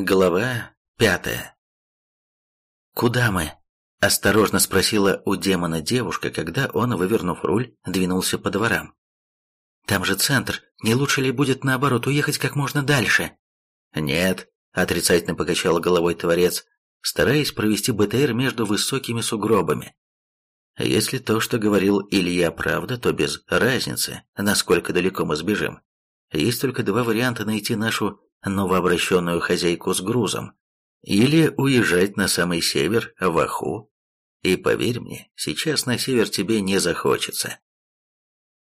Глава пятая. «Куда мы?» – осторожно спросила у демона девушка, когда он, вывернув руль, двинулся по дворам. «Там же центр, не лучше ли будет, наоборот, уехать как можно дальше?» «Нет», – отрицательно покачал головой Творец, стараясь провести БТР между высокими сугробами. «Если то, что говорил Илья, правда, то без разницы, насколько далеко мы сбежим. Есть только два варианта найти нашу новообращенную хозяйку с грузом, или уезжать на самый север, в Аху. И поверь мне, сейчас на север тебе не захочется.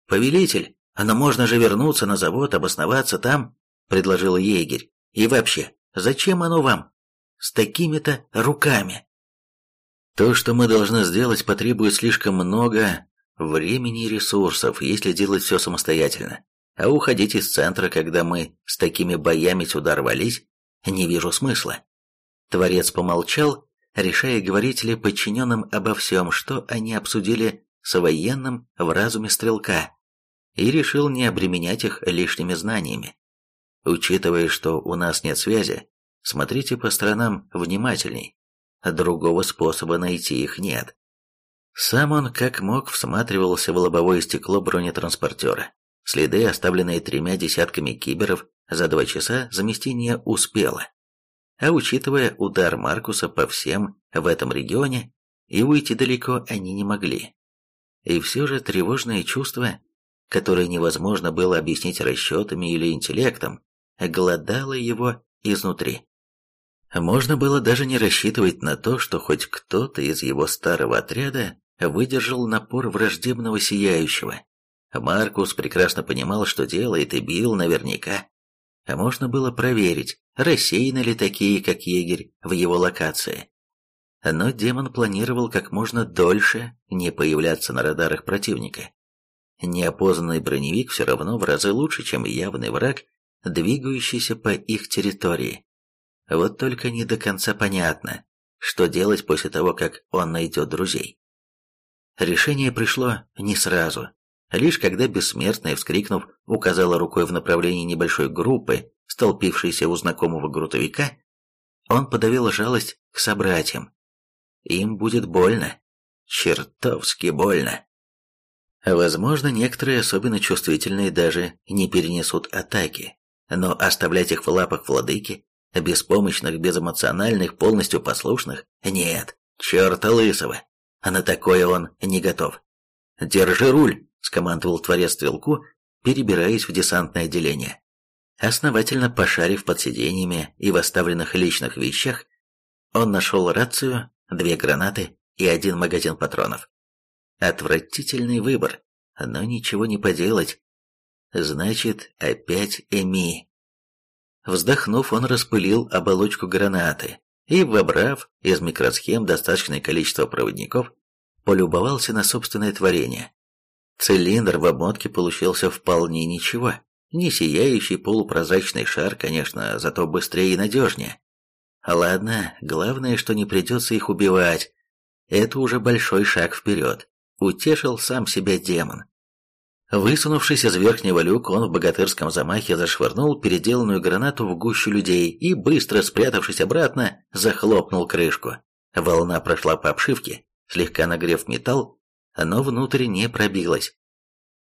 «Повелитель, но можно же вернуться на завод, обосноваться там», — предложил егерь. «И вообще, зачем оно вам? С такими-то руками?» То, что мы должны сделать, потребует слишком много времени и ресурсов, если делать все самостоятельно. А уходить из центра, когда мы с такими боями сюда рвались, не вижу смысла. Творец помолчал, решая, говорить ли подчиненным обо всем, что они обсудили с военным в разуме стрелка, и решил не обременять их лишними знаниями. Учитывая, что у нас нет связи, смотрите по сторонам внимательней. Другого способа найти их нет. Сам он как мог всматривался в лобовое стекло бронетранспортера. Следы, оставленные тремя десятками киберов, за два часа замести не успела. А учитывая удар Маркуса по всем в этом регионе, и уйти далеко они не могли. И все же тревожное чувство, которое невозможно было объяснить расчетами или интеллектом, голодало его изнутри. Можно было даже не рассчитывать на то, что хоть кто-то из его старого отряда выдержал напор враждебного сияющего, Маркус прекрасно понимал, что делает, и бил наверняка. А можно было проверить, рассеяны ли такие, как егерь, в его локации. Но демон планировал как можно дольше не появляться на радарах противника. Неопознанный броневик все равно в разы лучше, чем явный враг, двигающийся по их территории. Вот только не до конца понятно, что делать после того, как он найдет друзей. Решение пришло не сразу. Лишь когда бессмертная, вскрикнув, указала рукой в направлении небольшой группы, столпившейся у знакомого грунтовика, он подавил жалость к собратьям. Им будет больно. Чертовски больно. Возможно, некоторые, особенно чувствительные, даже не перенесут атаки, но оставлять их в лапах владыки, беспомощных, безэмоциональных, полностью послушных, нет, черта лысого. А на такое он не готов. «Держи руль!» Скомандовал творец стрелку, перебираясь в десантное отделение. Основательно пошарив под сиденьями и в оставленных личных вещах, он нашел рацию, две гранаты и один магазин патронов. Отвратительный выбор, но ничего не поделать. Значит, опять Эми. Вздохнув, он распылил оболочку гранаты и, вобрав из микросхем достаточное количество проводников, полюбовался на собственное творение. Цилиндр в обмотке получился вполне ничего. Не сияющий полупрозрачный шар, конечно, зато быстрее и надежнее. Ладно, главное, что не придется их убивать. Это уже большой шаг вперед. Утешил сам себя демон. Высунувшись из верхнего люка, он в богатырском замахе зашвырнул переделанную гранату в гущу людей и, быстро спрятавшись обратно, захлопнул крышку. Волна прошла по обшивке, слегка нагрев металл, но внутрь не пробилось.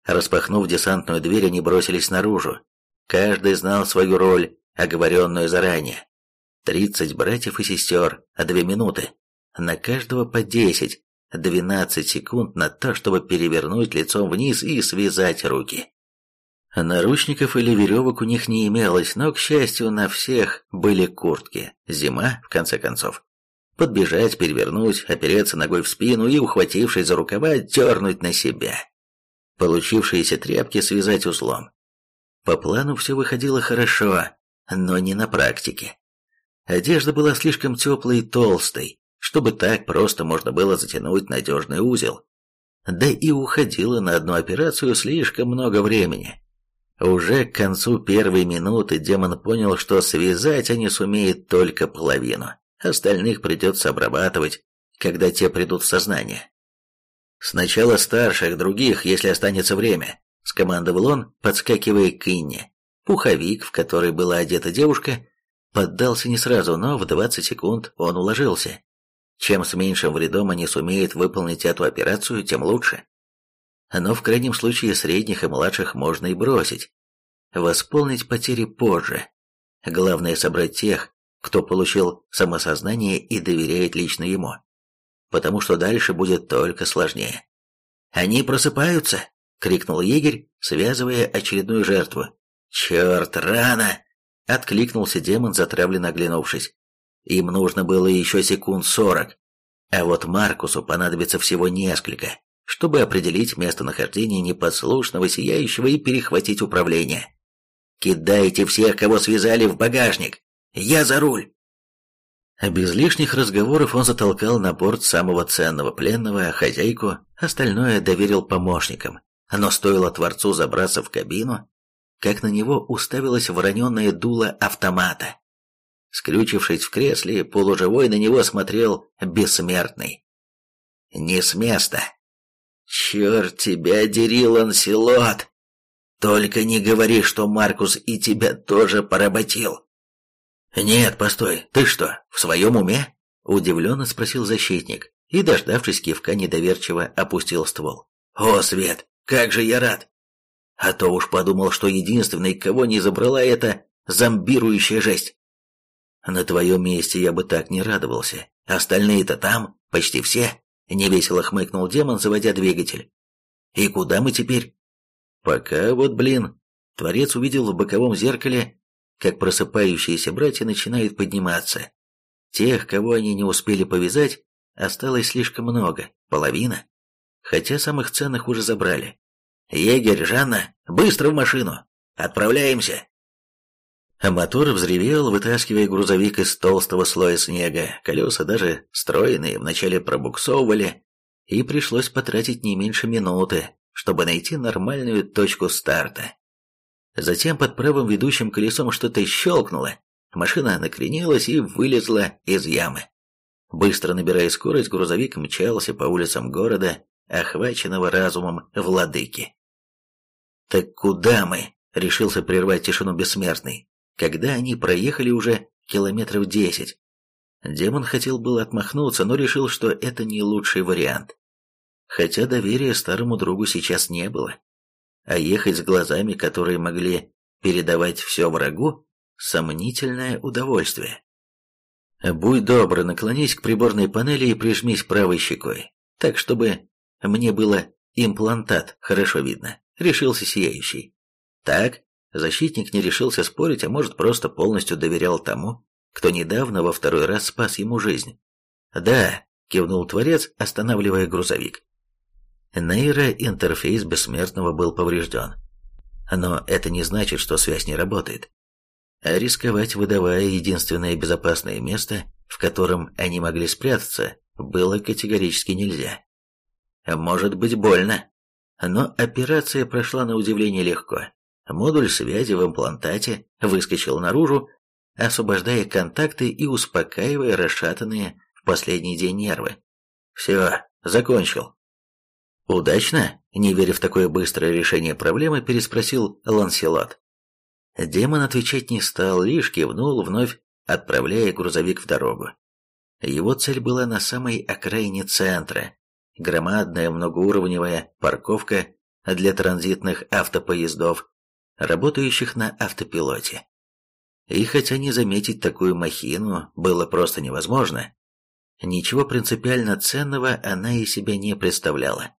Распахнув десантную дверь, они бросились наружу. Каждый знал свою роль, оговоренную заранее. Тридцать братьев и сестер, а две минуты. На каждого по десять, двенадцать секунд на то, чтобы перевернуть лицом вниз и связать руки. Наручников или веревок у них не имелось, но, к счастью, на всех были куртки. Зима, в конце концов. Подбежать, перевернуть, опереться ногой в спину и, ухватившись за рукава, дернуть на себя. Получившиеся тряпки связать узлом. По плану все выходило хорошо, но не на практике. Одежда была слишком теплой и толстой, чтобы так просто можно было затянуть надежный узел. Да и уходило на одну операцию слишком много времени. Уже к концу первой минуты демон понял, что связать они сумеют только половину. Остальных придется обрабатывать, когда те придут в сознание. «Сначала старших, других, если останется время», — скомандовал он, подскакивая к Инне. Пуховик, в который была одета девушка, Поддался не сразу, но в 20 секунд он уложился. Чем с меньшим вредом они сумеют выполнить эту операцию, тем лучше. Но в крайнем случае средних и младших можно и бросить. Восполнить потери позже. Главное собрать тех, кто получил самосознание и доверяет лично ему. Потому что дальше будет только сложнее. «Они просыпаются!» — крикнул егерь, связывая очередную жертву. «Черт, рано!» — откликнулся демон, затравленно оглянувшись. Им нужно было еще секунд сорок. А вот Маркусу понадобится всего несколько, чтобы определить местонахождение непослушного сияющего и перехватить управление. «Кидайте всех, кого связали, в багажник! Я за руль!» Без лишних разговоров он затолкал на борт самого ценного пленного, хозяйку, остальное доверил помощникам. Но стоило Творцу забраться в кабину, как на него уставилось вороненное дуло автомата. Скрючившись в кресле, полуживой на него смотрел бессмертный. «Не с места!» «Черт тебя дери, Ланселот! Только не говори, что Маркус и тебя тоже поработил!» «Нет, постой, ты что, в своем уме?» Удивленно спросил защитник и, дождавшись кивка, недоверчиво опустил ствол. «О, Свет, как же я рад! А то уж подумал, что единственный, кого не забрала, это зомбирующая жесть. На твоем месте я бы так не радовался. Остальные-то там, почти все. Невесело хмыкнул демон, заводя двигатель. И куда мы теперь? Пока вот, блин. Творец увидел в боковом зеркале, как просыпающиеся братья начинают подниматься. Тех, кого они не успели повязать, осталось слишком много, половина. Хотя самых ценных уже забрали. «Егерь, Жанна, быстро в машину! Отправляемся!» А мотор взревел, вытаскивая грузовик из толстого слоя снега. Колеса даже стройные вначале пробуксовывали, и пришлось потратить не меньше минуты, чтобы найти нормальную точку старта. Затем под правым ведущим колесом что-то щелкнуло, машина накренилась и вылезла из ямы. Быстро набирая скорость, грузовик мчался по улицам города, охваченного разумом владыки. «Так куда мы?» — решился прервать тишину бессмертный когда они проехали уже километров десять. Демон хотел было отмахнуться, но решил, что это не лучший вариант. Хотя доверия старому другу сейчас не было. А ехать с глазами, которые могли передавать все врагу, сомнительное удовольствие. «Будь добр, наклонись к приборной панели и прижмись правой щекой, так, чтобы мне было имплантат хорошо видно», — решился Сияющий. «Так, Защитник не решился спорить, а может просто полностью доверял тому, кто недавно во второй раз спас ему жизнь. «Да», — кивнул Творец, останавливая грузовик. Нейроинтерфейс Бессмертного был поврежден. Но это не значит, что связь не работает. А рисковать, выдавая единственное безопасное место, в котором они могли спрятаться, было категорически нельзя. Может быть больно, но операция прошла на удивление легко. Модуль связи в имплантате выскочил наружу, освобождая контакты и успокаивая расшатанные в последний день нервы. «Все, закончил». «Удачно?» – не веря в такое быстрое решение проблемы, переспросил Ланселот. Демон отвечать не стал, лишь кивнул, вновь отправляя грузовик в дорогу. Его цель была на самой окраине центра. Громадная многоуровневая парковка для транзитных автопоездов работающих на автопилоте. И хотя не заметить такую махину было просто невозможно, ничего принципиально ценного она из себя не представляла.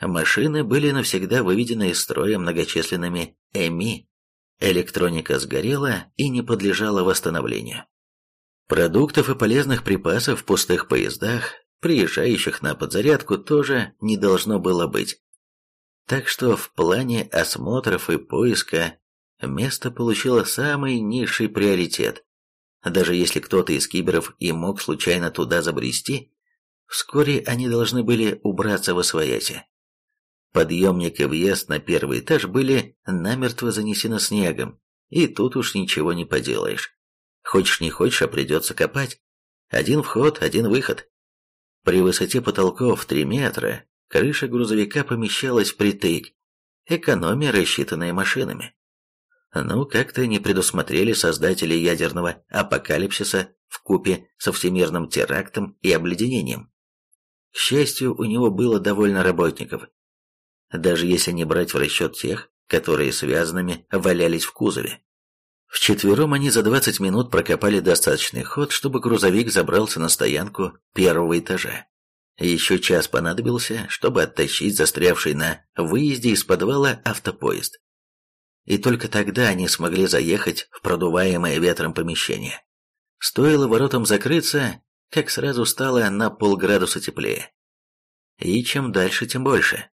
Машины были навсегда выведены из строя многочисленными ЭМИ, электроника сгорела и не подлежала восстановлению. Продуктов и полезных припасов в пустых поездах, приезжающих на подзарядку, тоже не должно было быть. Так что в плане осмотров и поиска место получило самый низший приоритет. Даже если кто-то из киберов и мог случайно туда забрести, вскоре они должны были убраться во свояси. Подъемник и въезд на первый этаж были намертво занесены снегом, и тут уж ничего не поделаешь. Хочешь не хочешь, а придется копать. Один вход, один выход. При высоте потолков в 3 метра Крыша грузовика помещалась впритык, экономия, рассчитанная машинами. Ну, как-то не предусмотрели создатели ядерного апокалипсиса в купе со всемирным терактом и обледенением. К счастью, у него было довольно работников. Даже если не брать в расчет тех, которые связанными валялись в кузове. Вчетвером они за 20 минут прокопали достаточный ход, чтобы грузовик забрался на стоянку первого этажа. Еще час понадобился, чтобы оттащить застрявший на выезде из подвала автопоезд. И только тогда они смогли заехать в продуваемое ветром помещение. Стоило воротам закрыться, как сразу стало на полградуса теплее. И чем дальше, тем больше.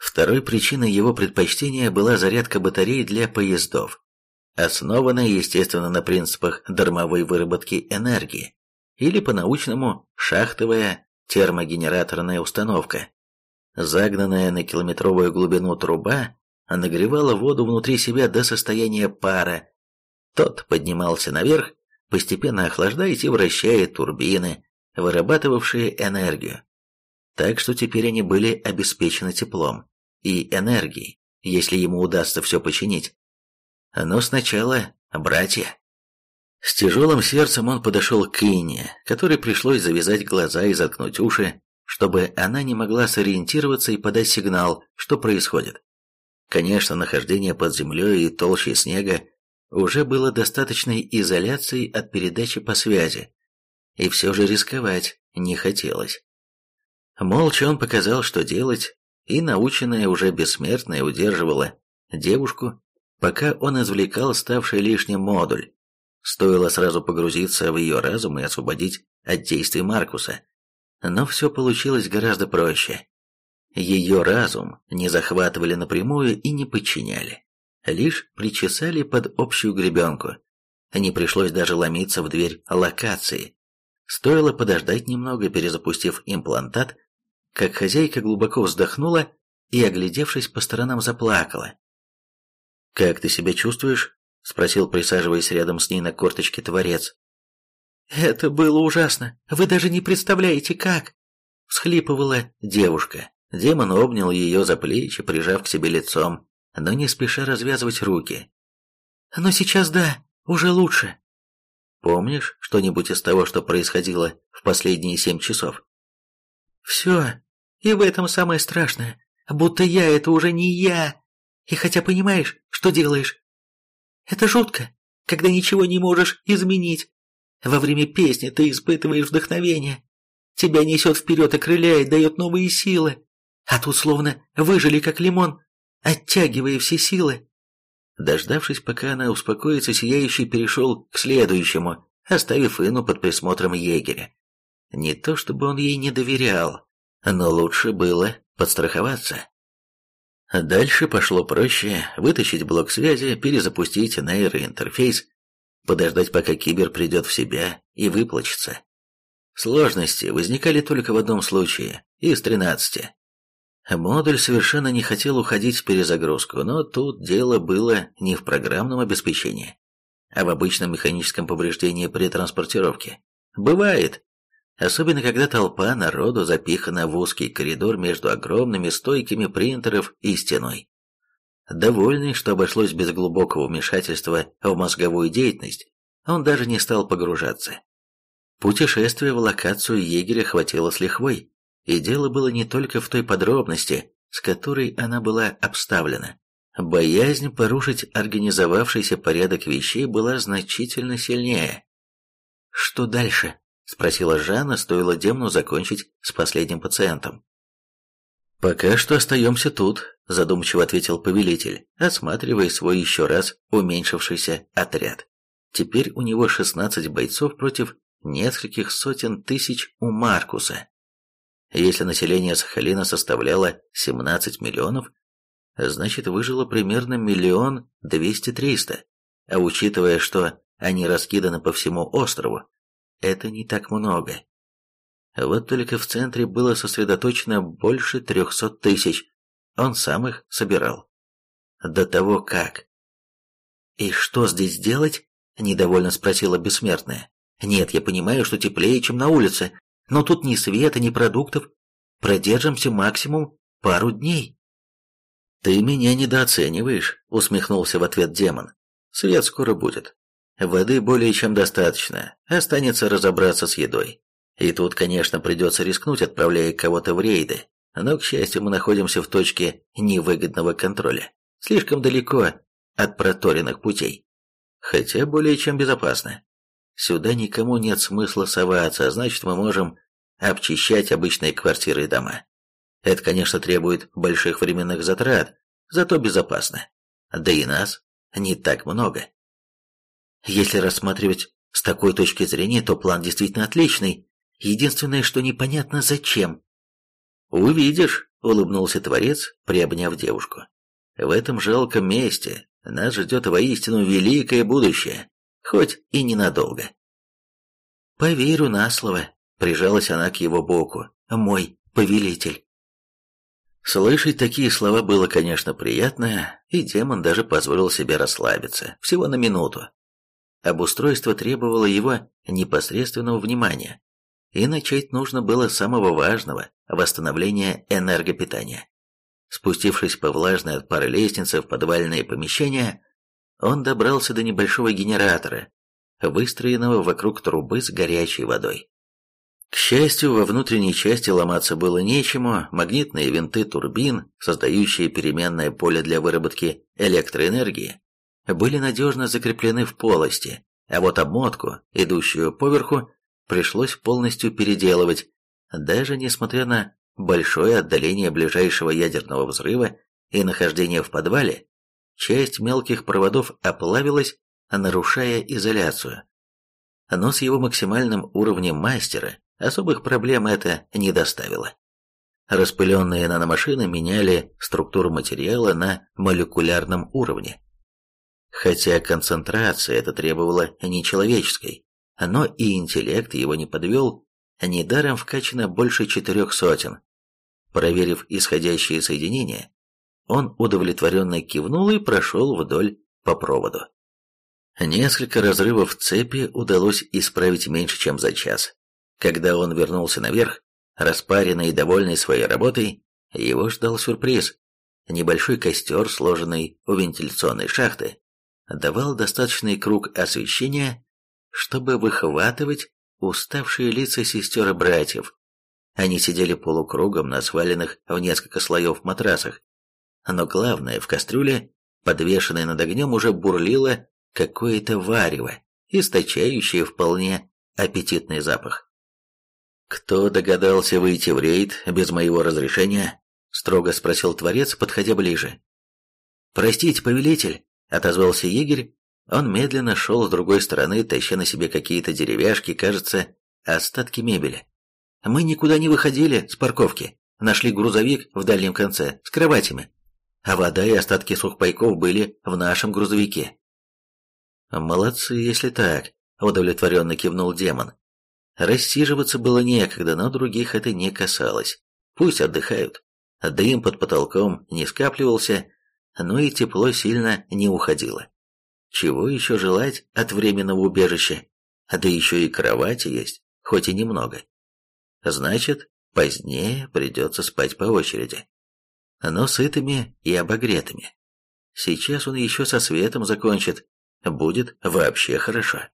Второй причиной его предпочтения была зарядка батарей для поездов, основанная, естественно, на принципах дармовой выработки энергии, или по-научному шахтовая термогенераторная установка. Загнанная на километровую глубину труба нагревала воду внутри себя до состояния пара. Тот поднимался наверх, постепенно охлаждая и вращая турбины, вырабатывавшие энергию. Так что теперь они были обеспечены теплом и энергией, если ему удастся все починить. Но сначала братья. С тяжелым сердцем он подошел к Инне, которой пришлось завязать глаза и заткнуть уши, чтобы она не могла сориентироваться и подать сигнал, что происходит. Конечно, нахождение под землей и толще снега уже было достаточной изоляцией от передачи по связи, и все же рисковать не хотелось. Молча он показал, что делать, и наученная уже бессмертная удерживала девушку, пока он извлекал ставший лишним модуль. Стоило сразу погрузиться в ее разум и освободить от действий Маркуса. Но все получилось гораздо проще. Ее разум не захватывали напрямую и не подчиняли. Лишь причесали под общую гребенку. Не пришлось даже ломиться в дверь локации. Стоило подождать немного, перезапустив имплантат, как хозяйка глубоко вздохнула и, оглядевшись по сторонам, заплакала. «Как ты себя чувствуешь?» — спросил, присаживаясь рядом с ней на корточке творец. «Это было ужасно. Вы даже не представляете, как!» — всхлипывала девушка. Демон обнял ее за плечи, прижав к себе лицом, но не спеша развязывать руки. «Но сейчас да, уже лучше». «Помнишь что-нибудь из того, что происходило в последние семь часов?» «Все. И в этом самое страшное. Будто я — это уже не я. И хотя понимаешь, что делаешь, это жутко, когда ничего не можешь изменить. Во время песни ты испытываешь вдохновение. Тебя несет вперед, окрыляет, дает новые силы. А тут словно выжили, как лимон, оттягивая все силы. Дождавшись, пока она успокоится, Сияющий перешел к следующему, оставив Ину под присмотром егеря. Не то чтобы он ей не доверял, но лучше было подстраховаться. Дальше пошло проще вытащить блок связи, перезапустить нейроинтерфейс, подождать, пока кибер придет в себя и выплачется. Сложности возникали только в одном случае, из 13. Модуль совершенно не хотел уходить в перезагрузку, но тут дело было не в программном обеспечении, а в обычном механическом повреждении при транспортировке. Бывает, особенно когда толпа народу запихана в узкий коридор между огромными стойками принтеров и стеной. Довольный, что обошлось без глубокого вмешательства в мозговую деятельность, он даже не стал погружаться. Путешествие в локацию егеря хватило с лихвой, и дело было не только в той подробности, с которой она была обставлена. Боязнь порушить организовавшийся порядок вещей была значительно сильнее. Что дальше? Спросила Жанна, стоило Демну закончить с последним пациентом. «Пока что остаемся тут», – задумчиво ответил повелитель, осматривая свой еще раз уменьшившийся отряд. Теперь у него 16 бойцов против нескольких сотен тысяч у Маркуса. Если население Сахалина составляло 17 миллионов, значит выжило примерно миллион двести-триста, а учитывая, что они раскиданы по всему острову, это не так много. Вот только в центре было сосредоточено больше трехсот тысяч. Он сам их собирал. До того как. «И что здесь делать?» – недовольно спросила бессмертная. «Нет, я понимаю, что теплее, чем на улице, но тут ни света, ни продуктов. Продержимся максимум пару дней». «Ты меня недооцениваешь», — усмехнулся в ответ демон. «Свет скоро будет. Воды более чем достаточно, останется разобраться с едой. И тут, конечно, придется рискнуть, отправляя кого-то в рейды, но, к счастью, мы находимся в точке невыгодного контроля, слишком далеко от проторенных путей. Хотя более чем безопасно. Сюда никому нет смысла соваться, а значит мы можем обчищать обычные квартиры и дома. Это, конечно, требует больших временных затрат, зато безопасно. Да и нас не так много. Если рассматривать с такой точки зрения, то план действительно отличный. Единственное, что непонятно зачем. «Увидишь», — улыбнулся Творец, приобняв девушку. «В этом жалком месте нас ждет воистину великое будущее, хоть и ненадолго». «Поверю на слово», — прижалась она к его боку, — «мой повелитель». Слышать такие слова было, конечно, приятно, и демон даже позволил себе расслабиться, всего на минуту. Обустройство требовало его непосредственного внимания, и начать нужно было с самого важного – восстановления энергопитания. Спустившись по влажной от пары лестнице в подвальное помещение, он добрался до небольшого генератора, выстроенного вокруг трубы с горячей водой. К счастью, во внутренней части ломаться было нечему, магнитные винты турбин, создающие переменное поле для выработки электроэнергии, были надежно закреплены в полости, а вот обмотку, идущую поверху, пришлось полностью переделывать, даже несмотря на большое отдаление ближайшего ядерного взрыва и нахождение в подвале, часть мелких проводов оплавилась, нарушая изоляцию. Но с его максимальным уровнем мастера Особых проблем это не доставило. Распыленные наномашины меняли структуру материала на молекулярном уровне. Хотя концентрация это требовала нечеловеческой, но и интеллект его не подвел, недаром вкачано больше четырех сотен. Проверив исходящие соединения, он удовлетворенно кивнул и прошел вдоль по проводу. Несколько разрывов цепи удалось исправить меньше, чем за час. Когда он вернулся наверх, распаренный и довольный своей работой, его ждал сюрприз. Небольшой костер, сложенный у вентиляционной шахты, давал достаточный круг освещения, чтобы выхватывать уставшие лица сестер и братьев. Они сидели полукругом на сваленных в несколько слоев матрасах. Но главное, в кастрюле, подвешенной над огнем, уже бурлило какое-то варево, источающее вполне аппетитный запах. «Кто догадался выйти в рейд без моего разрешения?» — строго спросил Творец, подходя ближе. «Простите, повелитель», — отозвался егерь. Он медленно шел с другой стороны, таща на себе какие-то деревяшки, кажется, остатки мебели. «Мы никуда не выходили с парковки. Нашли грузовик в дальнем конце, с кроватями. А вода и остатки сухпайков были в нашем грузовике». «Молодцы, если так», — удовлетворенно кивнул демон. Рассиживаться было некогда, но других это не касалось. Пусть отдыхают. Дым под потолком не скапливался, но и тепло сильно не уходило. Чего еще желать от временного убежища? Да еще и кровати есть, хоть и немного. Значит, позднее придется спать по очереди. Но сытыми и обогретыми. Сейчас он еще со светом закончит, будет вообще хорошо.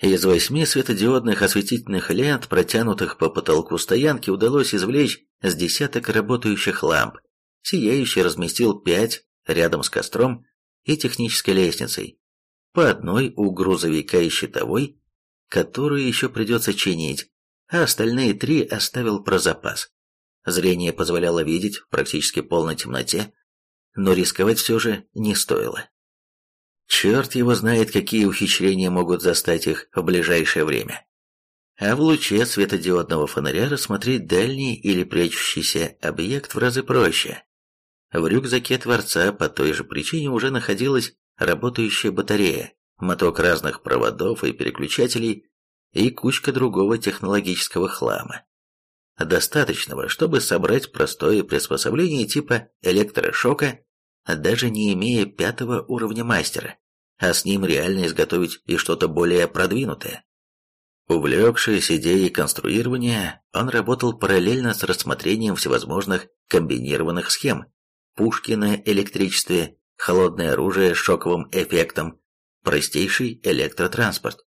Из восьми светодиодных осветительных лент, протянутых по потолку стоянки, удалось извлечь с десяток работающих ламп. Сияющий разместил пять рядом с костром и технической лестницей. По одной у грузовика и щитовой, которую еще придется чинить, а остальные три оставил про запас. Зрение позволяло видеть в практически полной темноте, но рисковать все же не стоило. Черт его знает, какие ухищрения могут застать их в ближайшее время. А в луче светодиодного фонаря рассмотреть дальний или прячущийся объект в разы проще. В рюкзаке Творца по той же причине уже находилась работающая батарея, моток разных проводов и переключателей и кучка другого технологического хлама. Достаточного, чтобы собрать простое приспособление типа электрошока, даже не имея пятого уровня мастера а с ним реально изготовить и что-то более продвинутое. Увлекшись идеей конструирования, он работал параллельно с рассмотрением всевозможных комбинированных схем, пушки на электричестве, холодное оружие с шоковым эффектом, простейший электротранспорт.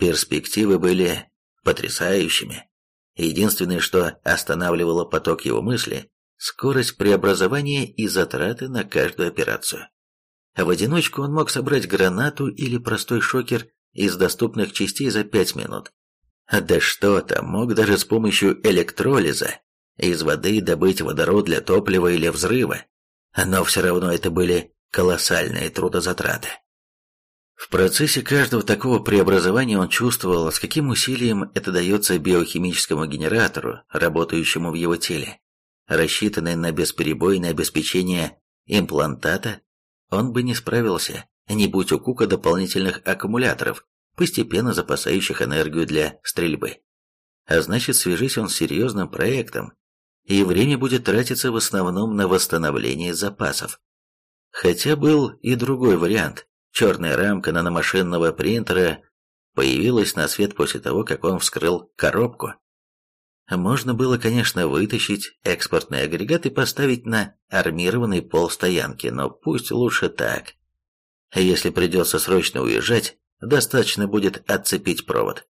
Перспективы были потрясающими. Единственное, что останавливало поток его мысли – скорость преобразования и затраты на каждую операцию. В одиночку он мог собрать гранату или простой шокер из доступных частей за 5 минут. Да что там, мог даже с помощью электролиза из воды добыть водород для топлива или взрыва. Но все равно это были колоссальные трудозатраты. В процессе каждого такого преобразования он чувствовал, с каким усилием это дается биохимическому генератору, работающему в его теле. Рассчитанный на бесперебойное обеспечение имплантата, он бы не справился, не будь у Кука дополнительных аккумуляторов, постепенно запасающих энергию для стрельбы. А значит, свяжись он с серьезным проектом, и время будет тратиться в основном на восстановление запасов. Хотя был и другой вариант. Черная рамка наномашинного принтера появилась на свет после того, как он вскрыл коробку. Можно было, конечно, вытащить экспортный агрегат и поставить на армированный пол стоянки, но пусть лучше так. Если придется срочно уезжать, достаточно будет отцепить провод.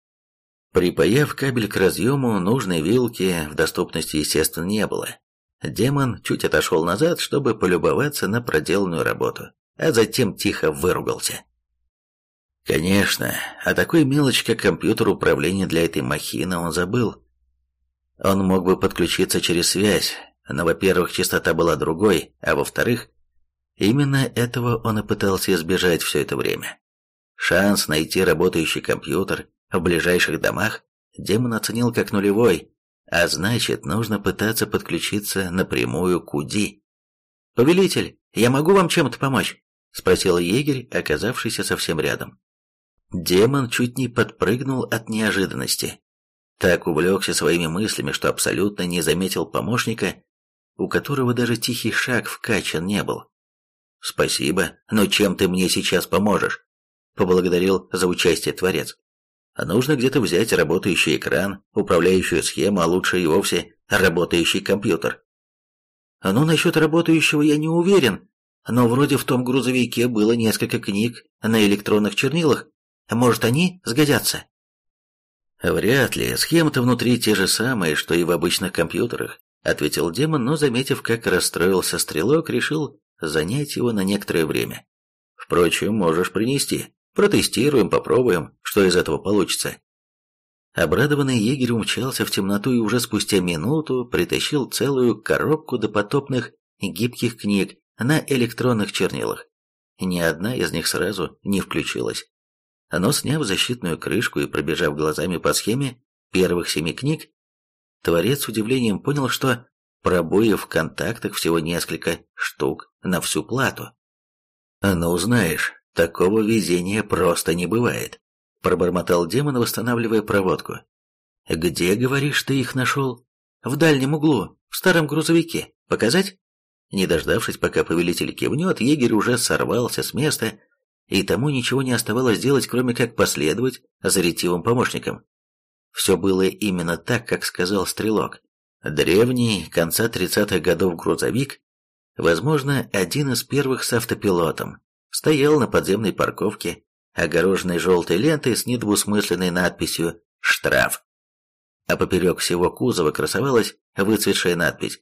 Припаяв кабель к разъему, нужной вилки в доступности, естественно, не было. Демон чуть отошел назад, чтобы полюбоваться на проделанную работу, а затем тихо выругался. Конечно, о такой мелочи, как компьютер управления для этой махины, он забыл. Он мог бы подключиться через связь, но, во-первых, частота была другой, а во-вторых, именно этого он и пытался избежать все это время. Шанс найти работающий компьютер в ближайших домах демон оценил как нулевой, а значит, нужно пытаться подключиться напрямую к УДИ. «Повелитель, я могу вам чем-то помочь?» — спросил егерь, оказавшийся совсем рядом. Демон чуть не подпрыгнул от неожиданности. Так увлекся своими мыслями, что абсолютно не заметил помощника, у которого даже тихий шаг вкачан не был. «Спасибо, но чем ты мне сейчас поможешь?» поблагодарил за участие Творец. А нужно где-то взять работающий экран, управляющую схему, а лучше и вовсе работающий компьютер. Ну, насчет работающего я не уверен, но вроде в том грузовике было несколько книг на электронных чернилах. Может, они сгодятся? Вряд ли. Схемы-то внутри те же самые, что и в обычных компьютерах, ответил демон, но, заметив, как расстроился стрелок, решил занять его на некоторое время. Впрочем, можешь принести. Протестируем, попробуем, что из этого получится. Обрадованный егерь умчался в темноту и уже спустя минуту притащил целую коробку допотопных гибких книг на электронных чернилах. Ни одна из них сразу не включилась. Но сняв защитную крышку и пробежав глазами по схеме первых семи книг, творец с удивлением понял, что пробоев в контактах всего несколько штук на всю плату. «Ну, знаешь, Такого везения просто не бывает, пробормотал демон, восстанавливая проводку. Где, говоришь, ты их нашел? В дальнем углу, в старом грузовике. Показать? Не дождавшись, пока повелитель кивнет, егерь уже сорвался с места, и тому ничего не оставалось делать, кроме как последовать за ретивым помощником. Все было именно так, как сказал Стрелок. Древний, конца 30-х годов грузовик, возможно, один из первых с автопилотом, стоял на подземной парковке, огороженной желтой лентой с недвусмысленной надписью «Штраф». А поперек всего кузова красовалась выцветшая надпись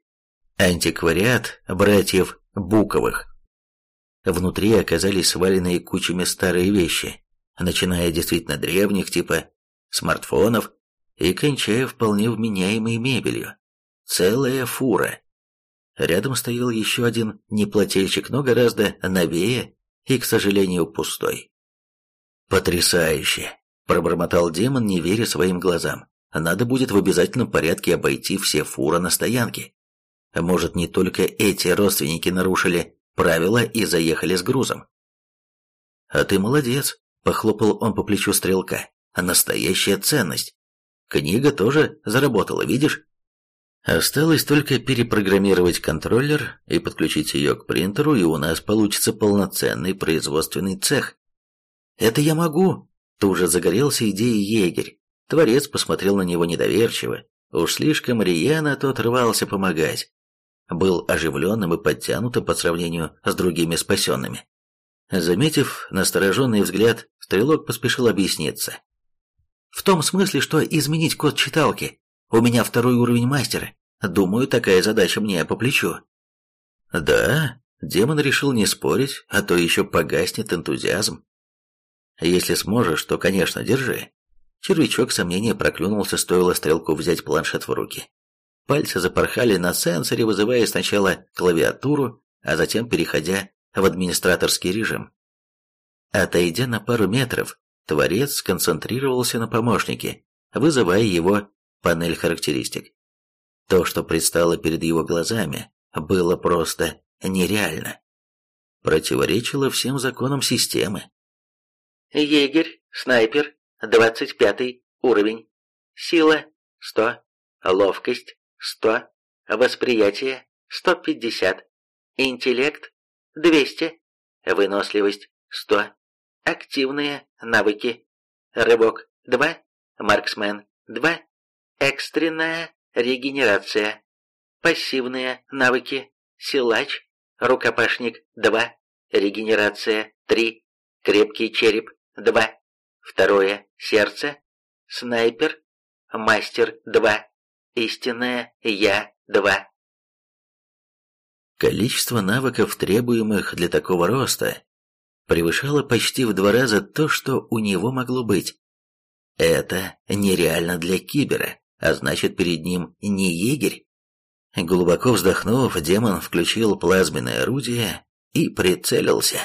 «Антиквариат братьев Буковых». Внутри оказались сваленные кучами старые вещи, начиная действительно древних, типа смартфонов, и кончая вполне вменяемой мебелью. Целая фура. Рядом стоял еще один неплательщик, но гораздо новее и, к сожалению, пустой. «Потрясающе!» – пробормотал демон, не веря своим глазам. «Надо будет в обязательном порядке обойти все фуры на стоянке. Может, не только эти родственники нарушили правила и заехали с грузом?» «А ты молодец!» – похлопал он по плечу стрелка. «Настоящая ценность! Книга тоже заработала, видишь?» Осталось только перепрограммировать контроллер и подключить ее к принтеру, и у нас получится полноценный производственный цех. «Это я могу!» Тут же загорелся идеей егерь. Творец посмотрел на него недоверчиво. Уж слишком рьяно тот рвался помогать. был оживленным и подтянутым по сравнению с другими спасенными. Заметив настороженный взгляд, стрелок поспешил объясниться. «В том смысле, что изменить код читалки. У меня второй уровень мастера. Думаю, такая задача мне по плечу». «Да?» Демон решил не спорить, а то еще погаснет энтузиазм. «Если сможешь, то, конечно, держи». Червячок сомнения проклюнулся, стоило стрелку взять планшет в руки. Пальцы запорхали на сенсоре, вызывая сначала клавиатуру, а затем переходя в администраторский режим. Отойдя на пару метров, Творец сконцентрировался на помощнике, вызывая его панель характеристик. То, что предстало перед его глазами, было просто нереально. Противоречило всем законам системы. Егерь, снайпер, 25 уровень. Сила 100, ловкость 100, восприятие 150, интеллект 200, выносливость 100, активные навыки, рыбок 2, марксмен 2, экстренная регенерация, пассивные навыки, силач, рукопашник 2, регенерация 3, крепкий череп 2, второе сердце, снайпер, мастер 2, истинное я 2. Количество навыков, требуемых для такого роста, превышало почти в два раза то, что у него могло быть. Это нереально для кибера, а значит перед ним не егерь. Глубоко вздохнув, демон включил плазменное орудие и прицелился.